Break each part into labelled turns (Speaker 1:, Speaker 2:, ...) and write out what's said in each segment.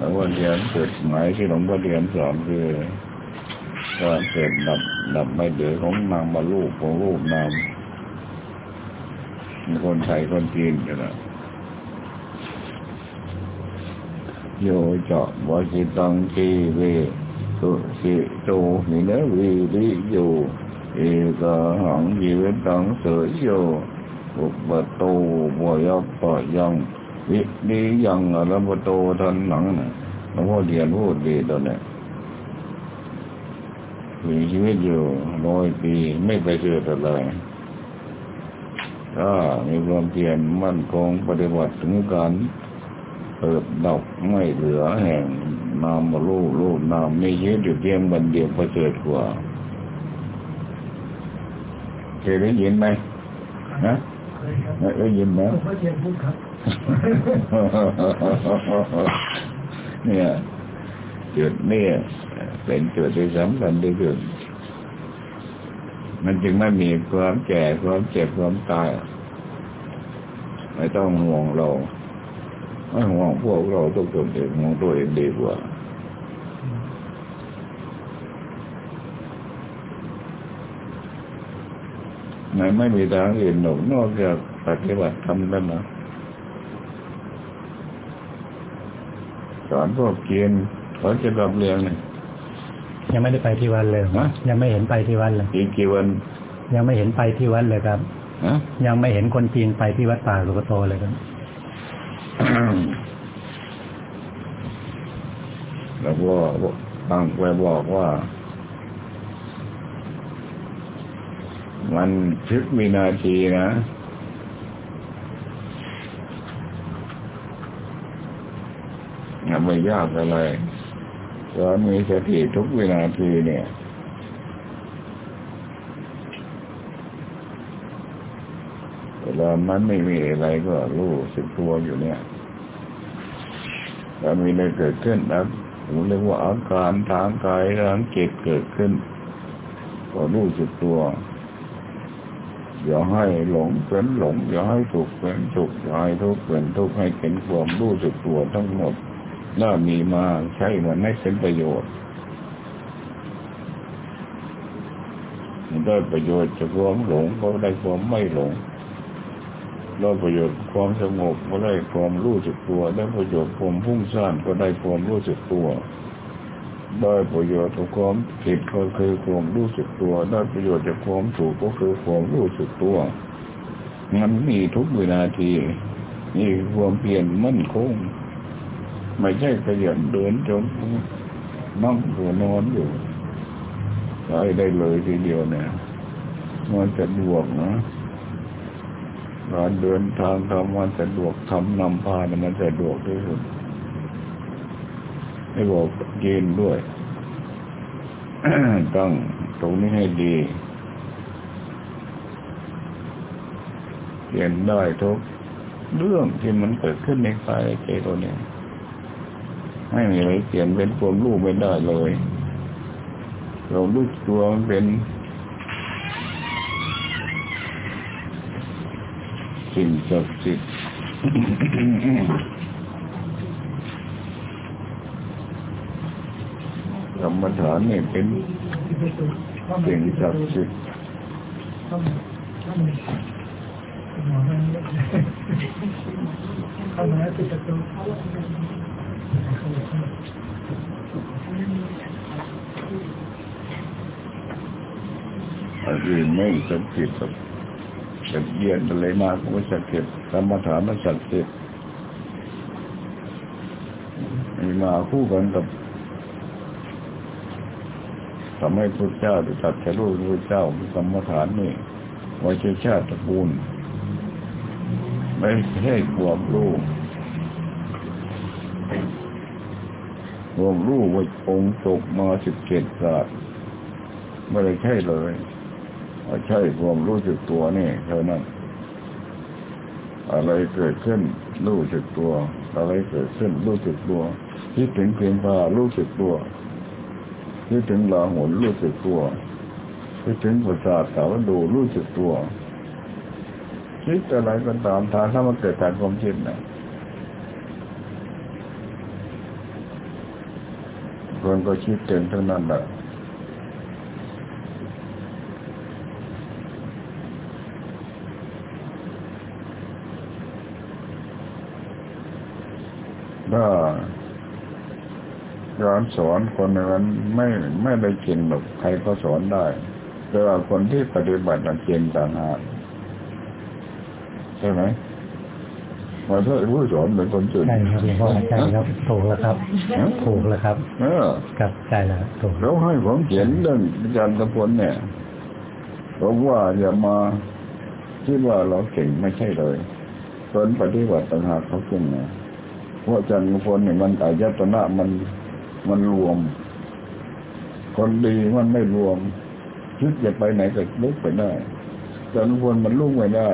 Speaker 1: หลวงพ่อเรียนจุดหมายที่หลวงพ่อเรียนสอนคือการเกิดดับดับไม่เดือของนามบรรลุของรูปนามคนไทยคนจีนกันนะโยเจาะวจิตังกีเวสุสิโตมิเนวีริโยเอกหังยีเวตังเสยโยอุปโตวยัปปะยัง วิริยังอรปโตทันหลังนะหลวงพ่อเรียนพูดดีตอนนี้มีชีวิตอยู่ร้อยปีไม่ไปเจออะไรถ้ามีความเพียรมั่นคงปฏิบัติถึงการเปิดดอกไม่เหลือแห่งนามบรูรูปนามไม่ยืดอยู่เพียงบันเดียวประเสริฐกว่าเคยได้ยินไหมนะได้ยินไหม
Speaker 2: ผมก็เรียนพูดครับ
Speaker 1: เนี่ย จุดนี่ยเป็นจุดที่สำคัญที่สุดมันจึงไม่มีความแก่ความเจ็บความตาย ไม่ต้องห่วงเราไม่ห่วงพวกเราทุกคนเองห่วงตัวเองดีกว่าไม่ไม่มีทางอื่นหนกนอกจากปฏิบัติธรรมแล้วนะ สอนพวกเกียนเขาจะรับเรียนเนี่ย
Speaker 2: ยังไม่ได้ไปที่วัดเลย
Speaker 1: ฮะ
Speaker 2: ยังไม่เห็นไปที่วัดเลย
Speaker 1: อีกกี่วัน
Speaker 2: ยังไม่เห็นไปที่วัดเลยครับ
Speaker 1: ฮะ
Speaker 2: ยังไม่เห็นคนจีนไปที่วัดป่าสุกโตเลยครับ
Speaker 1: แล้วก็บางไปบอกว่า มันชิดวินาทีนะอย่า ไม่ยากอะไรตอนมีสติทุกเวินาทีเนี่ยเวลามันไม่มีอะไรก็รู้สึกตัวอยู่เนี่ยถ้ามีอะไรเกิดขึ้นนะผมเรียกว่าอาการทางกายทางจิตเกิดขึ้น ก็รู้สึกตัว อย่าให้หลงเป็นหลง อย่าให้ถูกเป็นถูกอย่าให้ทุกข์เป็นทุกข์ให้เป็นความรู้สึกตัวทั้งหมด น่ามีมาใช้มันให้เป็นประโยชน์มันได้ประโยชน์จากความหลงก็ได้ความไม่หลงได้ประโยชน์ความสงบก็ได้ความรู้สึกตัวได้ประโยชน์ความพุ่งซ่านก็ได้ความรู้สึกตัวได้ประโยชน์จากความผิดก็คือความรู้สึกตัวได้ประโยชน์จากความถูกก็คือความรู้สึกตัว มันมีทุกเวลาทีมีความเปลี่ยนมั่นคง ไม่ใช่ขยันเดินจงนั่งหรือนอนอยู่ได้ได้เลยทีเดียวเนี่ยมันจะดวกนะการเดินทางทำมันสะดวกทำนำพาเนี่ยมันสะดวกที่สุดให้บอกยืนด้วย ต้องตรงนี้ให้ดีเปลี่ยนได้ทุกเรื่องที่มันเกิดขึ้นในกายใจตัวเนี้ย ไม่มีอะไรเปลี่ยนเป็นความรู้ไม่ได้เลย เรารู้ตัวมันเป็น สิ่งศักดิ์สิทธิ์กรรมฐานนี่เป็นสิ่งศักดิ์สิทธิ์
Speaker 2: เข้ามาปิดประตู
Speaker 1: อันอื่นไม่ศักดิ์สิทธิ์หรอกเยียนอะไรมาก็ไม่ศักดิ์สิทธิ์กรรมฐานไมันศักดิ์สิทธิ์มีมาคู่กันกับทำให้พระเจ้าได้ตัดจะรู้พระเจ้ามีกรรมฐานนี่ไว้ใช้ชาติตระกูลไม่ใช่ความรู้ ควมรู้ว่าองค์ตกมาสิบเจ็ดศาสตร์ไม่ได้ใช่เลยใช่ความรู้สึกตัวนี่เท่านั้น อะไรเกิดขึ้นรู้สึกตัว อะไรเกิดขึ้นรู้สึกตัวคิดถึงเพียงพารู้สึกตัวคิดถึงลาหุนรู้สึกตัวคิดถึงประสาทสาวดูรู้สึกตัวคิดอะไรก็ตามทางถ้ามันเกิดจากความคิดนะ คนก็คิดเก่งทั้งนั้นแหละถ้าการสอนคนนั้นไม่ไม่ได้เก่งหรอกใครก็สอนได้แต่ว่าคนที่ปฏิบัติเก่งต่างหากใช่ไหม มาเพื่อผู้สอนเป็นคนจุด
Speaker 2: ใช่ครับหลวงพ่อใช่ครับถูกแล้วครับถูกแล้วครับ
Speaker 1: เออ
Speaker 2: ครับใช่แล้วถูก
Speaker 1: เราให้ผมเขียนเรื่องอาจารย์ตะพลเนี่ยผมว่าอย่ามาคิดว่าเราเก่งไม่ใช่เลยคนปฏิบัติต่างหากเขาเก่งนะเพราะอาจารย์ตะพลเนี่ยมันอายตนะมันมันรวม คนดีมันไม่รวมคิดจะไปไหนก็ลุกไปได้อาจารย์ตะพลมันลุกไม่ได้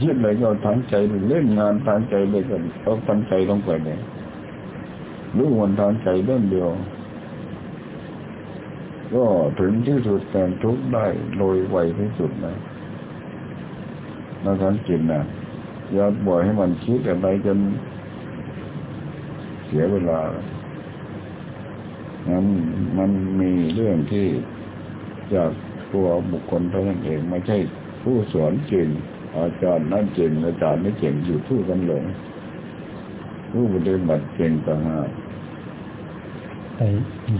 Speaker 1: คิดอะไรก็ทางใจเล่นงานทางใจเลยก็เอาทางใจลงไปเลยรู้วันทางใจเรื่องเดียว ก็ถึงที่สุดการทุกได้โดยไวที่สุดนะในการจิตนะอย่าบ่อยให้มันคิดอะไรจนเสียเวลานั้นมันมีเรื่องที่จากตัวบุคคลเท่านั้นเอง ไม่ใช่ผู้สอนจริง อาจารย์นั่นเก่งอาจารย์ไม่เก่งอยู่ทู่กันหลงผู้ปฏิบัติเก่งต่างหาก
Speaker 2: แต่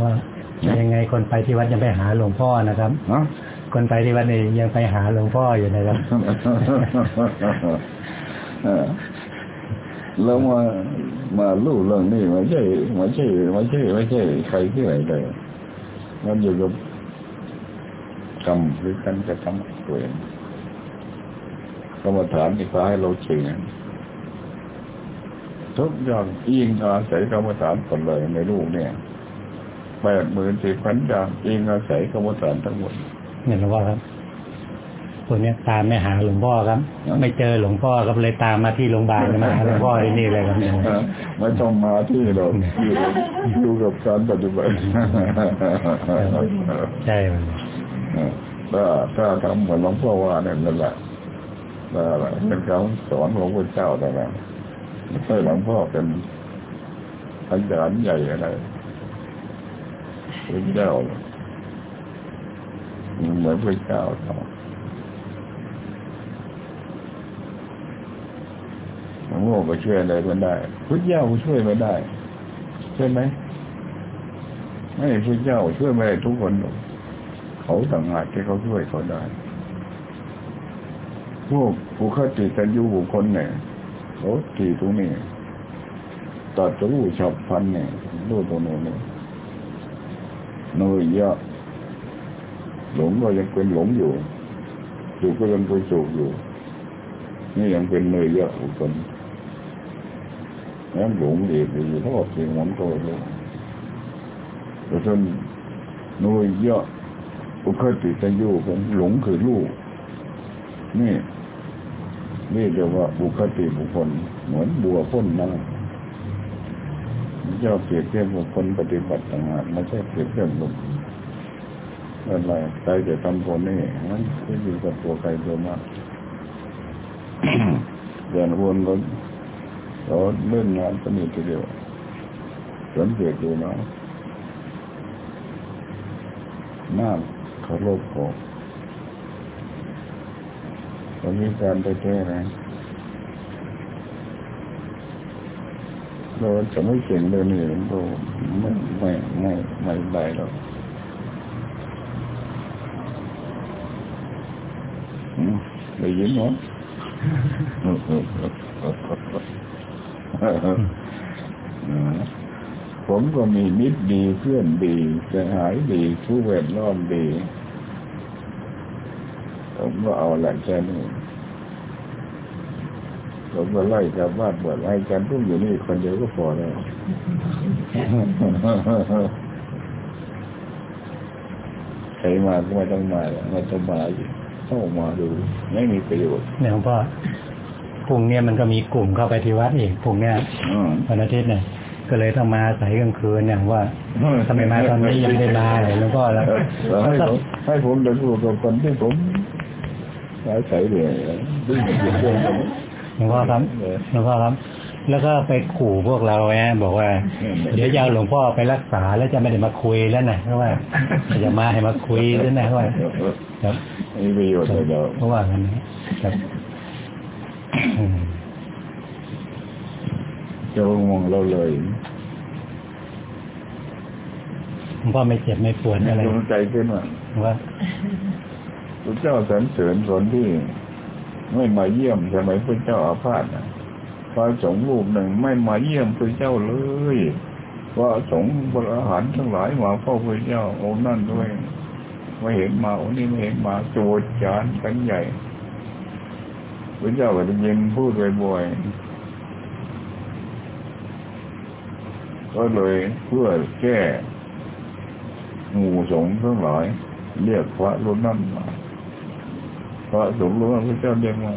Speaker 2: ว่ายังไงคนไปที่วัดยังไปหาหลวงพ่อนะครับ
Speaker 1: นะ
Speaker 2: คนไปที่วัดนี่ยังไปหาหลวงพ่ออยู่นะครับ
Speaker 1: เออแล้วมามาลู่เรื่องนี้ไม่ใช่ไม่ใช่ไม่ใช่ไม่ใช่ใครที่ไหนเลยมันอยู่กับกรรมหรือการกระทำตัวเองก รรมฐานนี่พาให้เราเฉงทุกอย่างอิงอาศัยกรรมฐานหมดเลยในลูกเนี่ยแปดหมื่นสี่พันอย่างอิงอาศัยกรรมฐานทั้งหมด
Speaker 2: เนี่ยหลวงพ่อครับคนเนี้ยตามไม่หาหลวงพ่อครับ ไม่เจอหลวงพ่อครับเลยตามมาที่โรงพยาบาลมาหาหลวงพ่อที่นี่เลยครับเนี่ย
Speaker 1: ไม่ต้องมาที่หรอกอยู่อยู่กับการปฏิบัติ
Speaker 2: ใช่ครับ
Speaker 1: ถ้าถ้าทำเหมือนหลวงพ่อว่าเนี่ยนั่นแหละ นั่นแหละเป็นคำสอนของพระเจ้าแต่ละไม่ใช่หลวงพ่อเป็นอาจารย์ใหญ่อะไรพระเจ้าเหมือนพระเจ้าเขาหลวงพ่อก็ช่วยอะไรไม่ได้พระเจ้าก็ช่วยไม่ได้ใช่ไหมไม่พระเจ้าช่วยไม่ได้ทุกคนหรอกเขาต่างหากที่เขาช่วยเขาได้ พวกผู้คติกันอยู่บุคคลเนี่ยเขาตีตรงนี้ตัดรู้ฉับพันเนี่ยรู้ตรงโน้นเนี่ยเนยเยอะหลงก็ยังเป็นหลงอยู่สุขก็ยังเป็นสุขอยู่ นี่ยังเป็นเนยเยอะบุคคลนั้นหลงดีดีทอดเสียงหวนก็รู้แต่ท่านเนยเยอะอุคติตันยูผมหลงคือลูกนี่ นี่เรียกว่าบุคติบุคคล เหมือนบัวพ่นน้ำเจ้าเปรียบเทียบกับคนปฏิบัติต่างหากไม่ใช่เปรียบเทียบกับอะไรใครจะทำคนนี้มันก็อยู่กับตัวใครตัวมากเดินวนรถเราเล่นงานสนิททีเดียวสังเกตดูนะหน้าเคารพของ ตอนนี้การไปแก้นะเราจะไม่เก่งเลยนี่เราไม่ไม่ไม่ไม่ได้หรอกได้ยินไหมผมก็มีมิตรดีเพื่อนดีสหายดีผู้แวดล้อมดี ผมก็เอาแหละแค่นี้ผมก็ไล่กลับบ้านบวชให้กันพุ่งอยู่นี่คนเดียวก็พอแล้วใครมาก็ไม่ต้องมาไม่ต้องมาเข้ามาดู ไม่มีประโยชน์
Speaker 2: เนี่ยหลวงพ่อพรุ่งเนี้ยมันก็มีกลุ่มเข้าไปที่วัดอีกพรุ่งเนี้ย
Speaker 1: อืม
Speaker 2: วันอาทิตย์เนี่ยก็เลยต้องมาใส่กลางคืนเนี่ยว่าทำไมมาตอนนี้ยังไม่ได้มาเลยหลวงพ่อแล้ว
Speaker 1: แล้วให้ผมให้ผมเดินพูดกับคนที่ผม อาศัยเรื่องดื้อเรื่อง
Speaker 2: หลวงพ่อครับหลวงพ่อครับ แล้วก็ไปขู่พวกเราไงบอกว่า เดี๋ยวจะเอาหลวงพ่อไปรักษาแล้วจะไม่ได้มาคุยแล้วนะเพราะว่าจะมาให้มาคุยแล้วนะเพราะว่าครับ
Speaker 1: มีประโยชน์เลยเดียว
Speaker 2: เพราะว่ากันนะครับอืม
Speaker 1: จะมองเราเลย
Speaker 2: หลวงพ่อไม่เจ็บไม่ปวดอะไร
Speaker 1: ดวงใจขึ้นว่า
Speaker 2: ว่า
Speaker 1: พระเจ้าสรรเสริญคนที่ไม่มาเยี่ยมสมัยพระเจ้าอาพาธนะพระสงฆ์รูปหนึ่งไม่มาเยี่ยมพระเจ้าเลยพระสงฆ์บรหารทั้งหลายมาเฝ้าพระเจ้าองค์นั่นด้วยไม่เห็นมาองค์นี้ไม่เห็นมาโจดจานกันใหญ่พระเจ้าก็ได้ยินพูดบ่อยๆก็เลยเพื่อแก้หมู่สงฆ์ทั้งหลายเรียกพระรุ่นนั้นมา พระสงฆ์รู้ว่าพระเจ้าเรียกว่า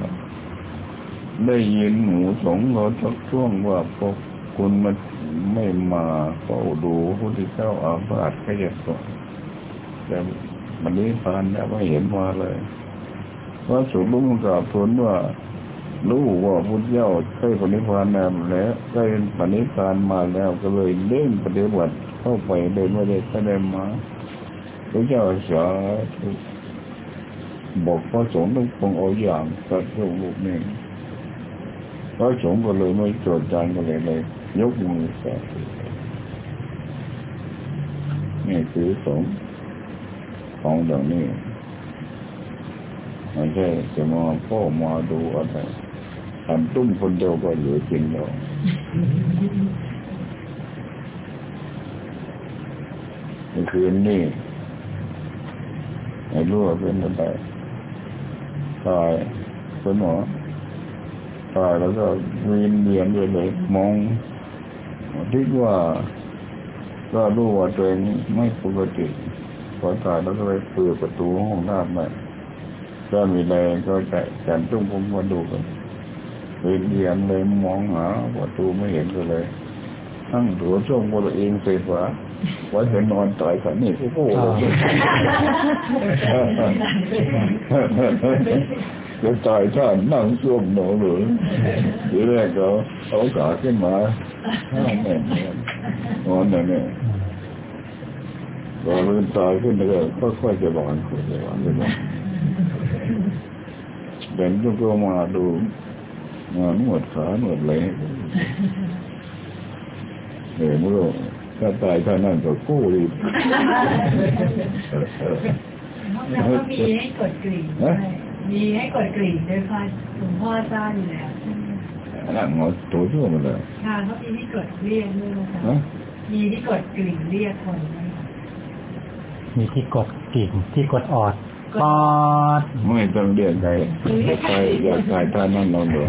Speaker 1: ได้ยินหมูสงเราทักช่วงว่าพวกคุณมันไม่มาเฝ้าดูพระพุทธเจ้าอาพาธแค่จะสงแต่มันนี้พานแล้วไม่เห็นมาเลยพระสงฆ์รู้กราบทูลว่ารู้ว่าพุทธเจ้าใกล้ปณิพานแล้วแล้วใกล้ปณิพานมาแล้วก็เลยเล่นปฏิบัติเข้าไปโดยไม่ได้แสดงมาพระเจ้าสาธุ บอกพระสงฆ์ต้องคงเอาอย่างกับพวกลูกนี่พระสงฆ์ก็เลยไม่โจดจานก็เลยเลย ยกมือสาธุนี่คือสงฆ์ของอย่างนี้ไม่ใช่จะมาพ่อมาดูอะไรทำตุ้มคนเดียวก็เหลือจริงแล้วเมื่อคืนนี่ไม่รู้ว่าเป็นอะไร ตายคุณหมอตายแล้วก็วีนเวียนไปเลยมองคิดว่า ก็รู้ว่าตัวเองไม่ปกติพอตายแล้วก็ไปเปิดประตูห้องน้ำไปถ้ามีแรงก็จะจันตุ้งผมมาดูกันเวียนเวียนเลยมองหาประตูไม่เห็นก็เลยตั้งหัวช่วงตัวเองเสร็จว่า ว่าจะนอนตายขันนี่โอ้โหจะตายท่านนั่งซ่วมหนูหรือทีแรกก็เอาขาขึ้นมาห้ามแม่นอนนั่นเนี่ยพอมันตายขึ้นแล้วก็ค่อยๆจะบานค่อยๆจะบานขึ้นมาเดินก็ก็มาดูมานวดขาหนวดไหล่เออไม่รู้ ถ้าตายท่านั่นก็กู้รีบ
Speaker 3: แล้วก็มีให้กดกริ่งด้วยมีให้กดกริ่งด้วยค่ะหลวงพ่อทราบอยู่แล้วใช่ไหม
Speaker 1: นั่งหมอตัวชั่วมาเลย
Speaker 3: ค่ะเขามีที่กดเรียกด้วยนะคะ
Speaker 1: ฮะ
Speaker 3: มีที่กดกริ่งเรียกคนด้วยค่ะ
Speaker 2: มีที่กดกิ่งที่กดออดปอด
Speaker 1: ไม่ต้องเรียกใครอยากใครอยากใครท่านั่นนอนเลย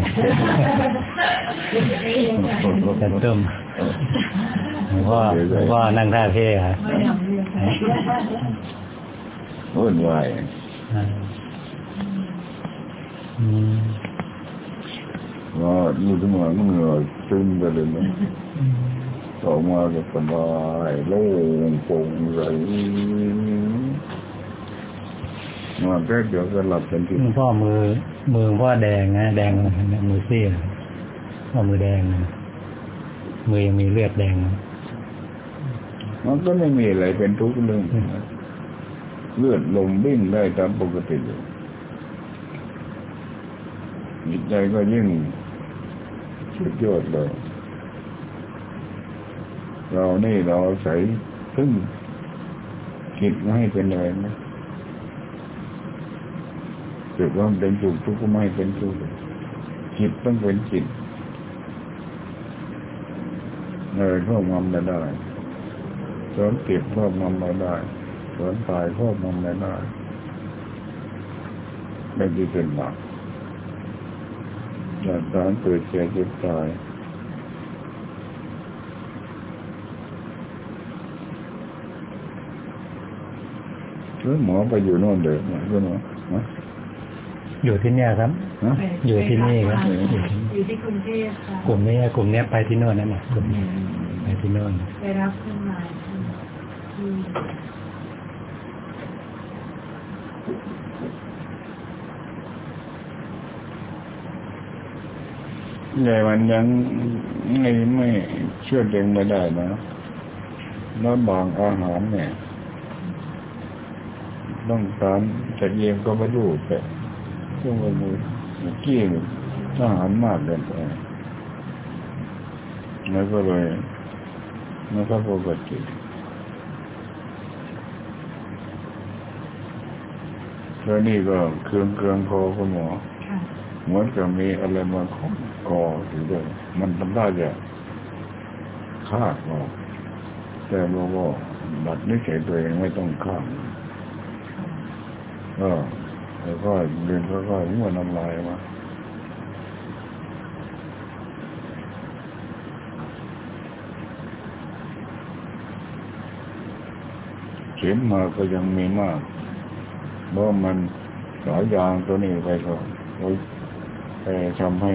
Speaker 2: จะตึมหล วงพ่อหลวงพ่อนั่งท่าเท่ครับ
Speaker 3: ไม่ทำเรียกใคร
Speaker 1: วุ่นวาย
Speaker 2: อ่าอืม
Speaker 1: ว่าอยู่ที่มาเมื่อซึมไปเลยนะออกมาก็สบายโล่งโปร่งใสมาแค่เดี๋ยวก็หลับกันที
Speaker 2: หลวงพ่อมือมือหลวงพ่อแดงนะแดงมือซีดพ่อมือแดงนะมือยังมีเลือดแดงนะ
Speaker 1: มันก็ไม่มีอะไรเป็นทุกข์เรื่องเลือดลมวิ่งได้ตามปกติอยู่จิตใจก็ยิ่งสุดยอดเลยเรานี่เราใส่พึ่งจิตไม่ให้เป็นอะไรนะจิตว่ามันเป็นสุขทุกข์ก็ไม่เป็นทุกข์จิตต้องเป็นจิตเออเข้างำได้ได้ สวนเก็บครอบงำไม่ได้สวนตายครอบงำไม่ได้ไม่ได้เป็นบาปจากการเกิดแก่เจ็บตายหรือหมอไปอยู่โน่นเด็กนะใช่ไหมฮะ
Speaker 2: อยู่ที่เนี่ยครับ
Speaker 1: ฮะ
Speaker 2: อยู่ที่นี่ครับ
Speaker 3: อยู่ที่กรุงเทพค่ะ
Speaker 2: กลุ่มนี้กลุ่มเนี้ยไปที่โน่นนั่นแหละกลุ่มนี้ไปที่โน่น
Speaker 3: ไปรับขึ้นมาที่
Speaker 1: ใหญ่มันยังไม่ไม่เชื่อเด็งไม่ได้นะแล้วบางอาหารเนี่ย ต้องการจะเยี่ยมก็ไม่รู้แต่ช่วงวันนี้เมื่อกี้นี่อาหารมากเกินไปแล้วก็เลยไม่ค่อยปกติ แล้วนี่ก็เครื่องเครื่องคอคุณหมอ
Speaker 3: ค่ะ
Speaker 1: เหมือนกับมีอะไรมาขอบคออยู่ด้วยมันทำได้จะฆ่าออกแต่บอกว่าบัดนิสัยตัวเองไม่ต้องฆ่าก็แล้วก็เดินก็ก็มั่วน้ำลายมาเข็มมาก็ยังมีมาก เพราะมันสายยางตัวนี้ไปก็ไปทำให้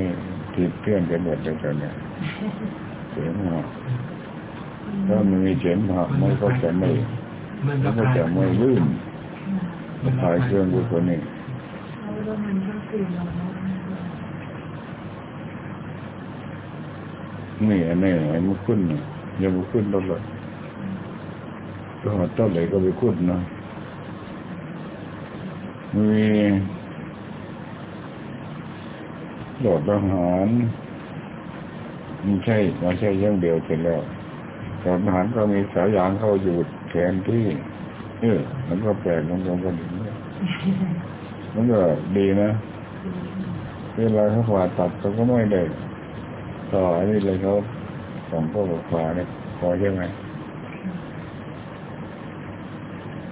Speaker 1: ผิดเพื่อนกันหมดเลยตอนเนี้ยเข็มมาถ้ามันมีเข็มหักมันก็จะไม่มันก็จะไม่ลื่นมันถ่ายเครื่องดูตัวนี้
Speaker 3: นี่อั
Speaker 1: นนี้ไอ้มันขึ้นน่ะยังมันขึ้นตลอดก็ต้นไหนก็ไปขึ้นนะ มีโดดทหารไม่ใช่ไม่ใช่เรื่องเดียวเสร็จแล้วโดดทหารก็มีสายยางเข้าอยู่แขนที่ เออมันก็แปลกมันก็กันอย่างนี้มันก็ดีนะเวลาเขาผ่าตัดเขาก็ไม่ได้ต่ออันนี้เลยเขาสองข้อกับขวาเนี่ยพอใช่ไหม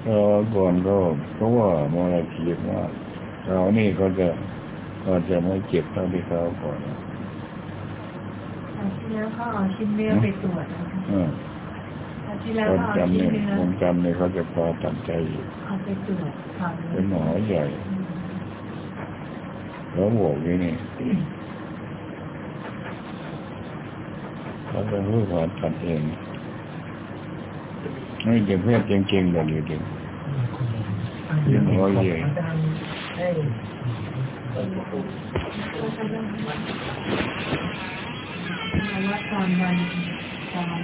Speaker 1: ก็ก่อนก็เพราะว่าโมลขีดว่าเรานี่ก็จะก็จะไม่เจ็บเท่าที่เขาก่อนนะ
Speaker 3: อาทิตย์แล้วก็เอาชิ้นเนื้อไปตรวจนะคะ
Speaker 1: เออ
Speaker 3: อาทิตย์แล้ว
Speaker 1: คน
Speaker 3: ก็เอา
Speaker 1: จำ
Speaker 3: ชิ้
Speaker 1: เนี่ย
Speaker 3: นเนื้อ
Speaker 1: คนจำเนี่ยเขาจะพอตัดใจอยู่
Speaker 3: เอาไปตรวจความ
Speaker 1: เป็นหมอใหญ่ แล้วบอกอย่างนี้เขาจะรู้ว่าตัดเอง ไม่เด็กเพศเก่งๆแบบนี้จริงเป็นหมอใหญ่
Speaker 3: เพราะว่าตอนวันตอน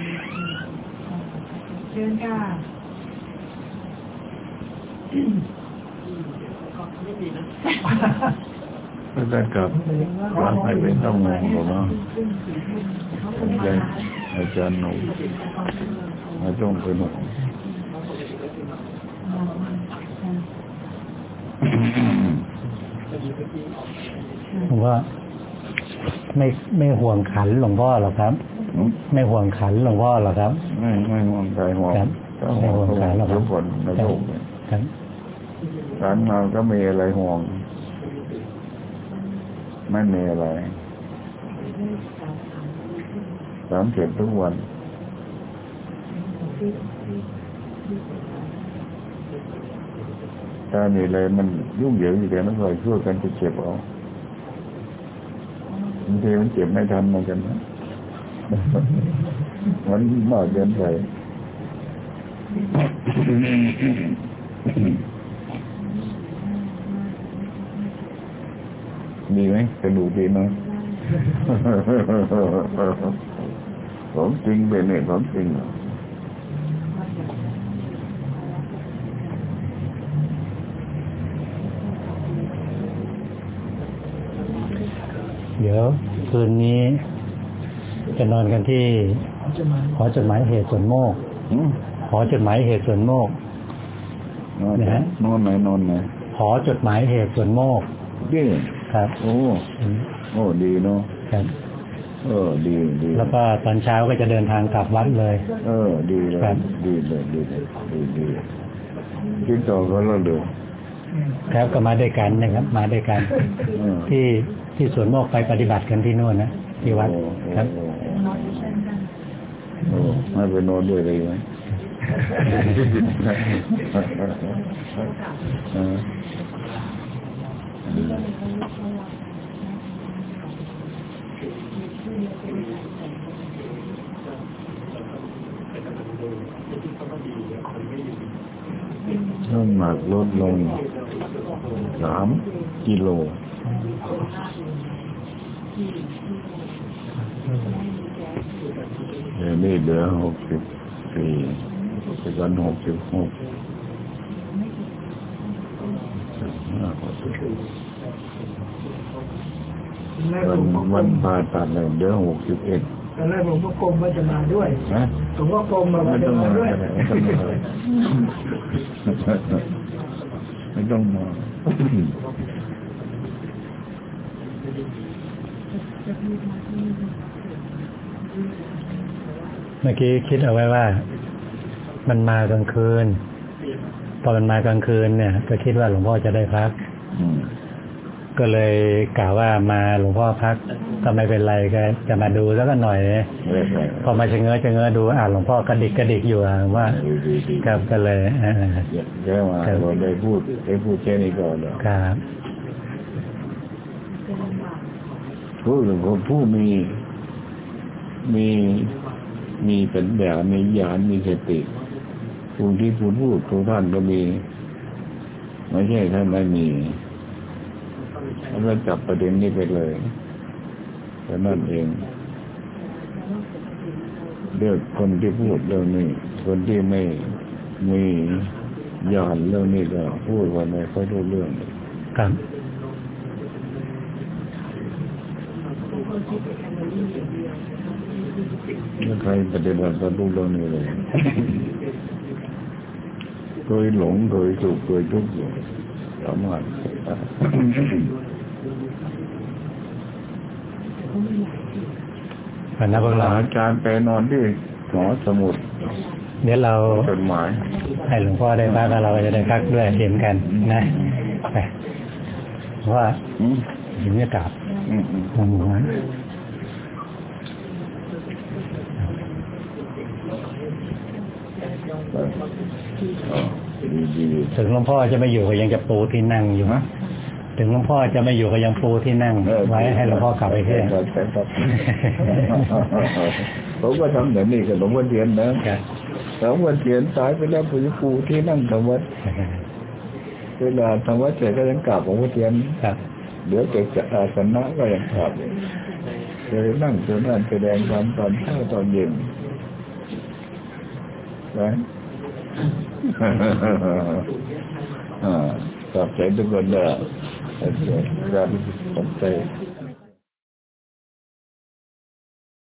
Speaker 3: เรื่องก้า
Speaker 1: ก็ได้กับร้านไม่เป็นต้องงงหรอกเนาะผมใจอาจารย์หนุ่ม ไม่ต้องเป็นห่วง
Speaker 2: ผมว่าไม่ไม่ห่วงขันหลวงพ่อหรอกครับ ไม่ห่วงขันหลวงพ่อหรอกครับ
Speaker 1: ไม่ไม่ห่วงใครห่วง
Speaker 2: ครับ
Speaker 1: ก็ห่วง
Speaker 2: ไม่ห่วงใครหรอกครับ
Speaker 1: ทุกคนในโลกเนี่ย
Speaker 2: ครับ
Speaker 1: การมาก็มีอะไรห่วง ไม่มีอะไรสามเจ็ดทุกวัน ถ้ามีอะไรมันยุ่งเหยิงอยู่เดี๋ยวนั้นก็ช่วยกันจะเจ็บเอาบางทีมันเจ็บไม่ทันเหมือนกันนะมันมากเกินไปดีไหมกระดูกดีไหมของจริงเป็นเนี่ยของจริง
Speaker 2: เเดี๋ยวคืนนี้จะนอนกันที่หอจดหมายเหตุสวนโมกข์
Speaker 1: อืม
Speaker 2: หอจดหมายเหตุสวนโมกข์
Speaker 1: นอน
Speaker 2: นะฮะ
Speaker 1: นอนไหนนอนไหน
Speaker 2: หอจดหมายเหตุสวนโมกข์
Speaker 1: ดิ
Speaker 2: ครับ
Speaker 1: โอ้โอ้ดีเนาะ
Speaker 2: ครับ
Speaker 1: เออดีดี
Speaker 2: แล้วก็ตอนเช้าก็จะเดินทางกลับวัดเลย
Speaker 1: เออ ดีเลย
Speaker 2: ครับ
Speaker 1: ดีเลยดีเลยดีดีติดต่อกันแล้วเลย
Speaker 2: ครับก็มาด้วยกันนะครับ มาด้วยกัน
Speaker 1: เออ
Speaker 2: ที่ ที่สวนโมกไปปฏิบัติกันที่นู่นนะที่วัด
Speaker 1: โอ้
Speaker 2: ครับ
Speaker 1: โอ้
Speaker 3: นอนดิฉันกัน
Speaker 1: โอ้ไม่ไปนอนด้วยเลยไหมเออน้ำหนักลดลงสามกิโล เดี๋ยวนี้เหลือหกสิบสี่ปัจจุบันหกสิบหกห้าหกสิบ
Speaker 4: แรก
Speaker 1: วั
Speaker 4: ผ
Speaker 1: น
Speaker 4: มก็
Speaker 1: วันผ่าตัดเลยเหลือหกสิบเอ็ด
Speaker 4: ตอนแรกผมก็กลมว่าจะมาด้วย
Speaker 1: นะ
Speaker 4: ผมก็กลมมา
Speaker 1: ไม่
Speaker 4: ว่าจะ
Speaker 1: ต้อง
Speaker 4: มา
Speaker 1: มา
Speaker 4: ด้วย
Speaker 1: ไม่ต้องมาไม่ต้องมา
Speaker 2: เมื่อกี้คิดเอาไว้ว่า มันมากลางคืนพอมันมากลางคืนเนี่ยก็คิดว่าหลวงพ่อจะได้พัก
Speaker 1: อืม
Speaker 2: ก็เลยกล่าวว่ามาหลวงพ่อพักก็ไม่เป็นไรก็จะมาดูแล้วก็หน่อย
Speaker 1: ไม่ได้ใส่
Speaker 2: พอมาชะเง้อชะเง้อดูอ่าหลวงพ่อกระดิกกระดิกอยู่อะว่า
Speaker 1: ดีดีดี
Speaker 2: ครับก็เลยอ่า
Speaker 1: แค่มาเราได้พูดได้พูดแค่นี้ก่อนเลย
Speaker 2: ครับ
Speaker 1: พูดถึงคนผู้มีมีมีเป็นแบบมีญาณมีสติผู้ที่พูดพูดทุกท่านก็มีไม่ใช่ท่านไม่มีแล้วจับประเด็นนี้ไปเลยแต่นั่นเองเลือกคนที่พูดเรื่องนี้ คนที่ไม่มีญาณเรื่องนี้ก็พูดวันไหนเขารู้เรื่อง
Speaker 2: ครับ
Speaker 1: ไม่ ใครปฏิบัติก็รู้เรื่องนี้เลยเคยหลงเคยสุขเคยทุกข์อยู่สามารถ
Speaker 2: วันนั้นพวกเรา
Speaker 1: อาจารย์ไปนอนที่หอสมุด
Speaker 2: เดี๋ยวเรา
Speaker 1: จดหมาย
Speaker 2: ให้หลวงพ่อได้พักแล้วเราก็จะได้พักด้วยเห็นกันนะไปเพราะว่า
Speaker 1: อืม
Speaker 2: ถึงจะกลับ
Speaker 1: อืมอืม
Speaker 2: หัว
Speaker 1: ไปอ๋อดีดี
Speaker 2: ถึงหลวงพ่อจะไม่อยู่ก็ยังจะปูที่นั่งอยู่
Speaker 1: ฮะ
Speaker 2: ถึงหลวงพ่อจะไม่อยู่ก็ยังปูที่นั่ง ไว้ให้หลวงพ่อกลับไปเที่ย
Speaker 1: ครับครับผมก็ทำแบบนี้กับหลวงพ่อเทียนนะหลวงพ่อเทียนตายไปแล้วผมจะปูที่นั่งธรรมวัดเวลาธรรมวัดเสร็จก็ยังกราบหลวงพ่อเทียน
Speaker 2: ครับ
Speaker 1: เดี๋ยวจะจะอาสนะก็ยังขาดเลยเคยนั่งตัวนั้นแสดงความตอนเช้าตอนเย็นนะอ่ากลับใจทุกคนเลยการสนใจ